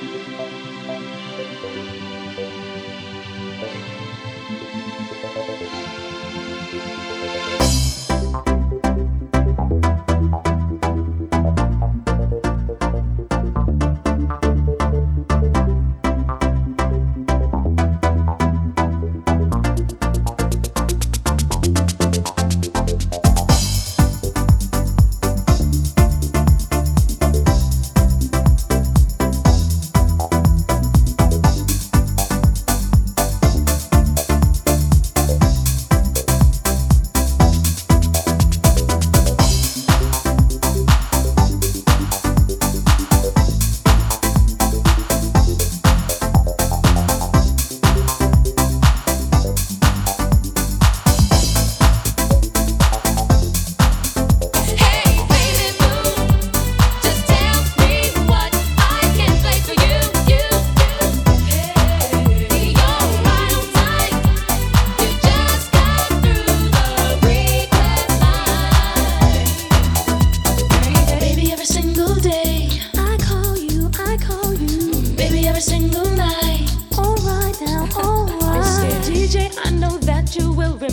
Thank you.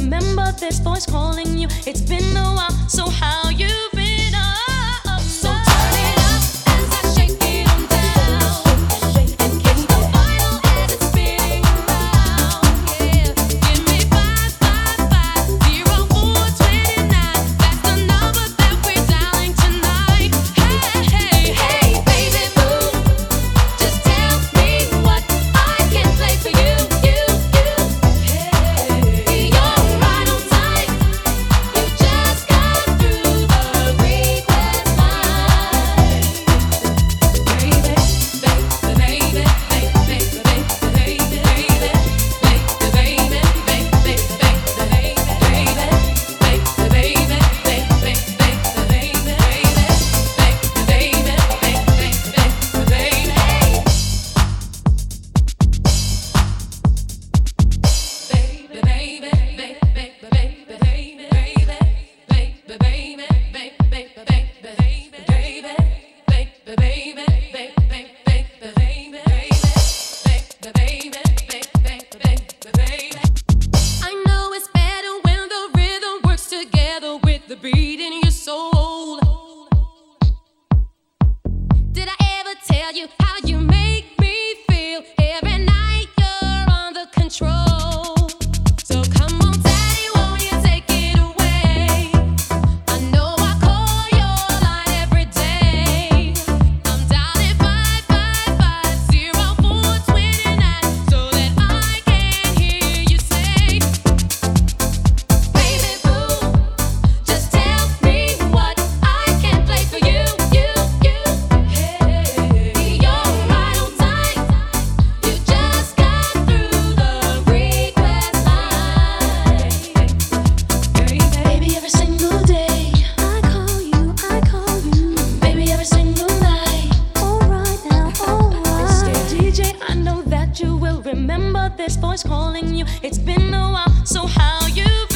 remember this voice calling you. It's been a while, so how you baby. calling you. It's been a while, so how you